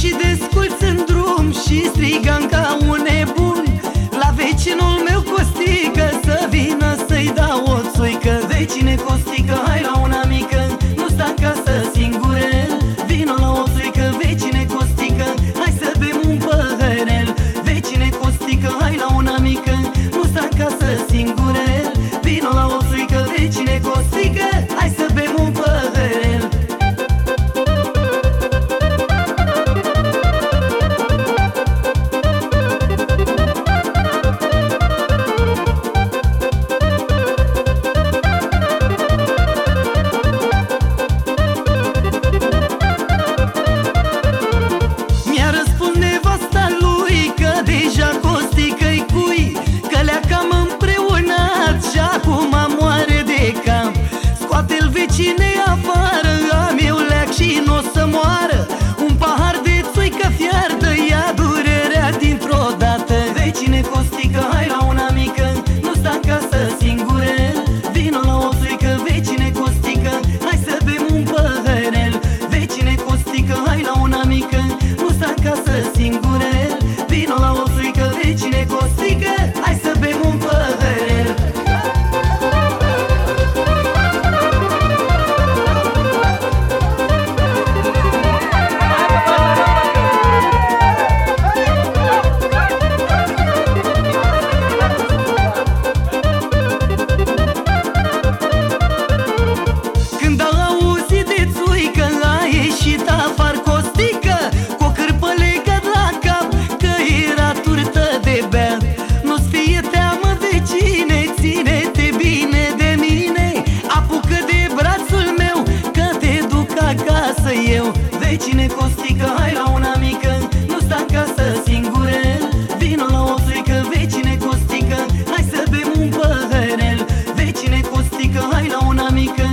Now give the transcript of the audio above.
și desculț în drum Și strigam ca un nebun. La vecinul meu Costică Să vină să-i dau o țuică. Vecine Costică, hai la una mică Nu sta în casă singur segura acasă eu. Vecine costică, hai la una mică. Nu sta acasă singure Vino la o frică, vecine costică. Hai să bem un păhărel. Vecine costică, hai la una mică.